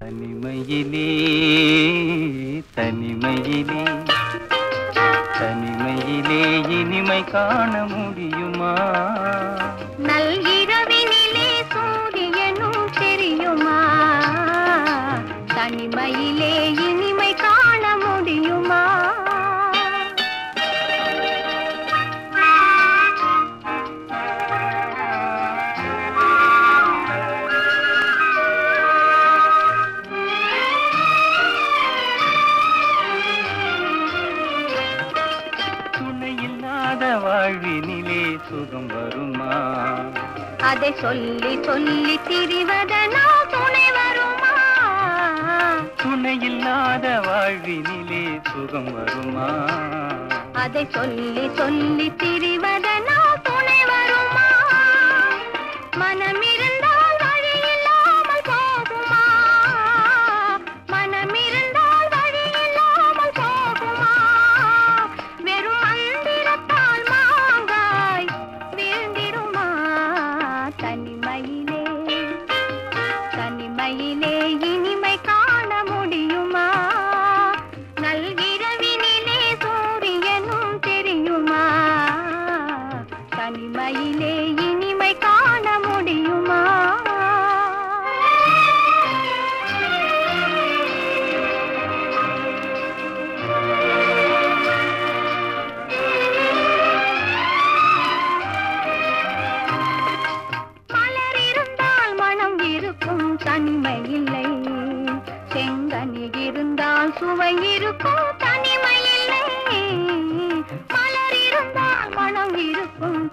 தனிமையிலே தனிமையிலே தனிமையிலே இனிமை காண முடியுமா? நல்கிரவினிலே சூரியனும் தெரியுமா? தனிமையிலே வாழ்வினிலே சுகம் வருமா? அதை சொல்லி சொல்லி திரிவதனால் துணை வருமா? துணையில்லாத வாழ்வினிலே சுகம் வருமா? அதை சொல்லி சொல்லி திரிவதனால் தனிமையிலே இனிமை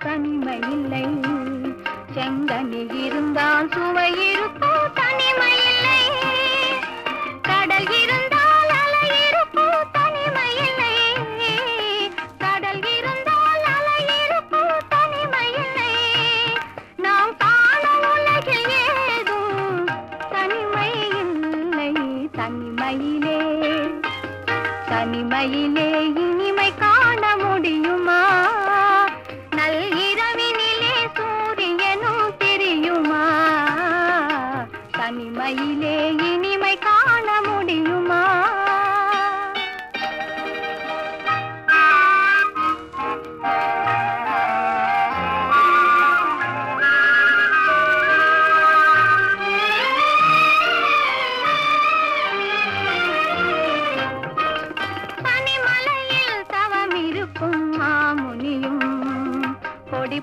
தனிமை இல்லை செங்கனி இருந்தால் சுவை இருக்கும் தனிமை இல்லை கடல் இருந்தால் அலை இருக்கும் தனிமை இல்லை கடல் இருந்தால் அலை இருக்கும் தனிமை இல்லை நாம் உலகில் ஏதும் தனிமை இல்லை தனிமையிலே தனிமையிலே இனிமை காண முடியுமா? நல்கிரவினிலே சூரியனும் தெரியுமா? தனிமையிலே இனி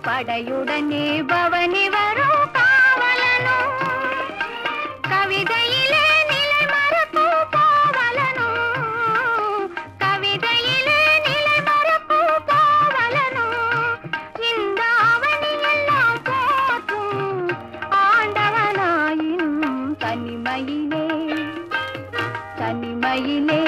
படையுடனே பவனி வரும் காவலனும் கவிதையிலே நிலை மறப்பு பாவலனும் கவிதையிலே நிலை மறப்பு பாவலனும் இந்த அவனியெல்லாம் போற்றும் ஆண்டவனாயினும் தனிமையிலே தனிமையிலே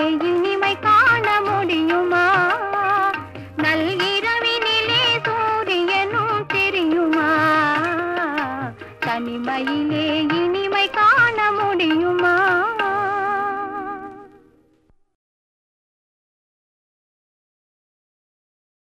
தனிமையிலே இனிமை காண முடியுமா?